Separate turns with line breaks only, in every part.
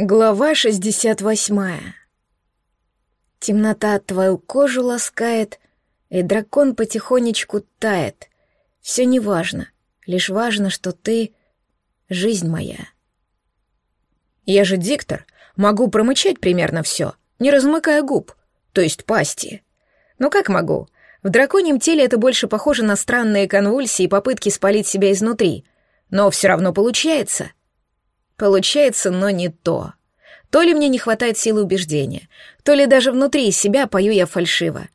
Глава 68. Темнота твою кожу ласкает, и дракон потихонечку тает. Все неважно, лишь важно, что ты — жизнь моя. Я же диктор, могу промычать примерно все, не размыкая губ, то есть пасти. Ну как могу? В драконьем теле это больше похоже на странные конвульсии и попытки спалить себя изнутри, но все равно получается — Получается, но не то. То ли мне не хватает силы убеждения, то ли даже внутри себя пою я фальшиво.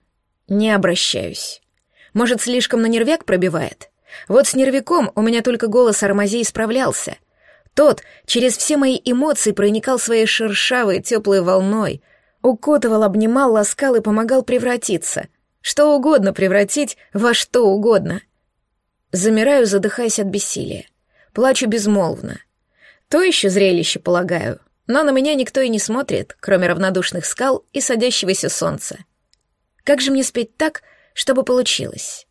Не обращаюсь. Может, слишком на нервяк пробивает? Вот с нервяком у меня только голос Армазей справлялся. Тот через все мои эмоции проникал своей шершавой, теплой волной, укутывал, обнимал, ласкал и помогал превратиться. Что угодно превратить во что угодно. Замираю, задыхаясь от бессилия. Плачу безмолвно. То еще зрелище, полагаю. Но на меня никто и не смотрит, кроме равнодушных скал и садящегося солнца. Как же мне спеть так, чтобы получилось?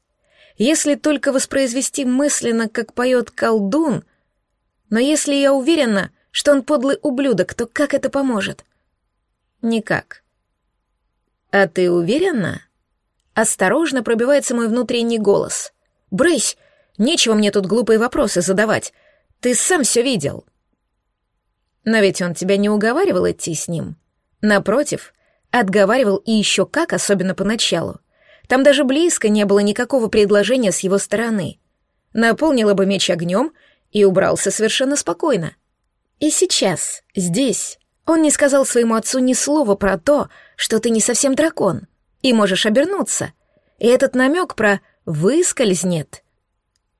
Если только воспроизвести мысленно, как поет колдун, но если я уверена, что он подлый ублюдок, то как это поможет? Никак. А ты уверена? Осторожно пробивается мой внутренний голос. Брысь, нечего мне тут глупые вопросы задавать. Ты сам все видел. Но ведь он тебя не уговаривал идти с ним. Напротив, отговаривал и еще как, особенно поначалу. Там даже близко не было никакого предложения с его стороны. Наполнила бы меч огнем и убрался совершенно спокойно. И сейчас, здесь, он не сказал своему отцу ни слова про то, что ты не совсем дракон, и можешь обернуться. И этот намек про «выскользнет».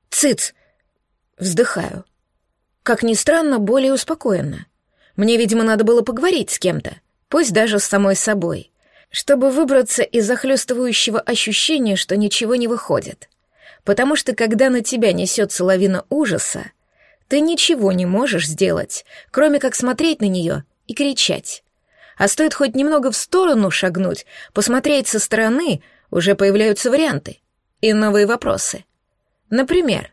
«Цыц!» Вздыхаю. Как ни странно, более успокоенно. Мне, видимо, надо было поговорить с кем-то, пусть даже с самой собой, чтобы выбраться из захлестывающего ощущения, что ничего не выходит. Потому что когда на тебя несется лавина ужаса, ты ничего не можешь сделать, кроме как смотреть на нее и кричать. А стоит хоть немного в сторону шагнуть, посмотреть со стороны, уже появляются варианты и новые вопросы. Например,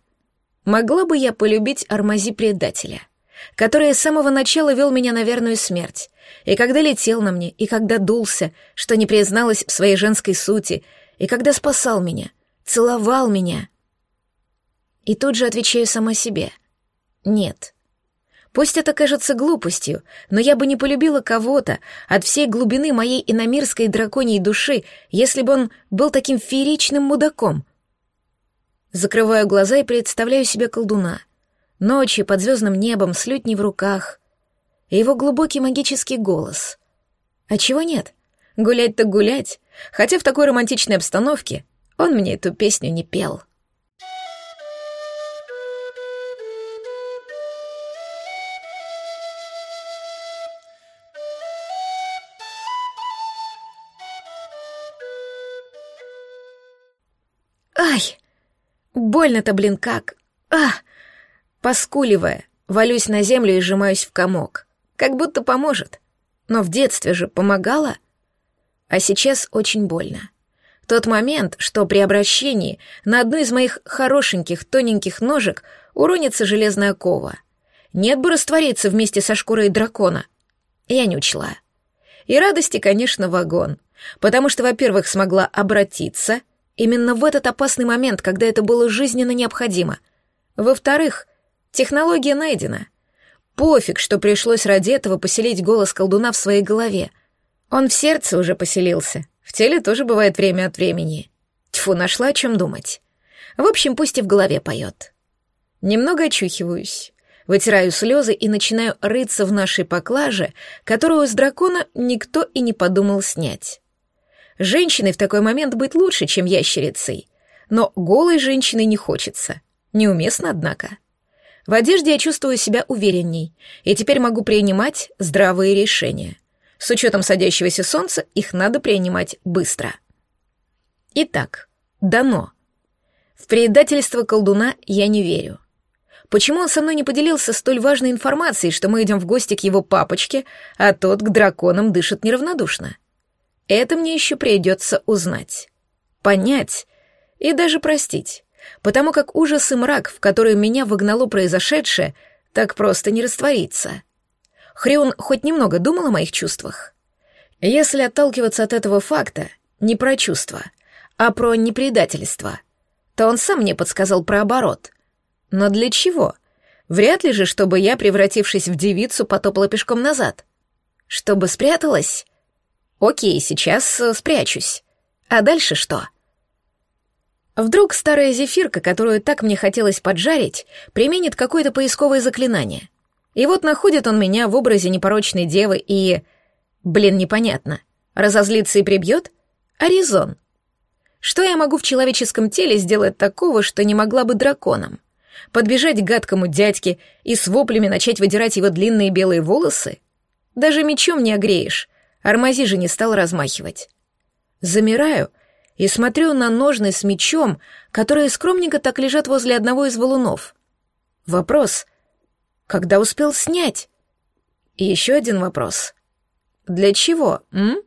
могла бы я полюбить Армази-предателя? Который с самого начала вел меня на верную смерть, и когда летел на мне, и когда дулся, что не призналась в своей женской сути, и когда спасал меня, целовал меня. И тут же отвечаю сама себе. Нет. Пусть это кажется глупостью, но я бы не полюбила кого-то от всей глубины моей иномирской драконьей души, если бы он был таким фееричным мудаком. Закрываю глаза и представляю себе колдуна — Ночи под звездным небом с лютней в руках. И его глубокий магический голос. А чего нет? Гулять так гулять. Хотя в такой романтичной обстановке он мне эту песню не пел. Ай! Больно-то, блин, как! А! Поскуливая, валюсь на землю и сжимаюсь в комок. Как будто поможет. Но в детстве же помогало. А сейчас очень больно. Тот момент, что при обращении на одну из моих хорошеньких тоненьких ножек уронится железная кова. Нет бы раствориться вместе со шкурой дракона. Я не учла. И радости, конечно, вагон. Потому что, во-первых, смогла обратиться именно в этот опасный момент, когда это было жизненно необходимо. Во-вторых, Технология найдена. Пофиг, что пришлось ради этого поселить голос колдуна в своей голове. Он в сердце уже поселился. В теле тоже бывает время от времени. Тьфу, нашла о чем думать. В общем, пусть и в голове поет. Немного очухиваюсь. Вытираю слезы и начинаю рыться в нашей поклаже, которую с дракона никто и не подумал снять. Женщиной в такой момент быть лучше, чем ящерицей. Но голой женщиной не хочется. Неуместно, однако. В одежде я чувствую себя уверенней, и теперь могу принимать здравые решения. С учетом садящегося солнца их надо принимать быстро. Итак, дано. В предательство колдуна я не верю. Почему он со мной не поделился столь важной информацией, что мы идем в гости к его папочке, а тот к драконам дышит неравнодушно? Это мне еще придется узнать. Понять и даже простить потому как ужас и мрак, в который меня выгнало произошедшее, так просто не растворится. Хрион хоть немного думал о моих чувствах? Если отталкиваться от этого факта, не про чувства, а про непредательство, то он сам мне подсказал про оборот. Но для чего? Вряд ли же, чтобы я, превратившись в девицу, потопала пешком назад. Чтобы спряталась? Окей, сейчас э, спрячусь. А дальше что? Вдруг старая зефирка, которую так мне хотелось поджарить, применит какое-то поисковое заклинание. И вот находит он меня в образе непорочной девы и... Блин, непонятно. Разозлится и прибьет? Аризон. Что я могу в человеческом теле сделать такого, что не могла бы драконом? Подбежать к гадкому дядьке и с воплями начать выдирать его длинные белые волосы? Даже мечом не огреешь. Армази же не стал размахивать. Замираю и смотрю на ножны с мечом, которые скромненько так лежат возле одного из валунов. Вопрос. Когда успел снять? И еще один вопрос. Для чего, м?